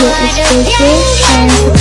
DJ you and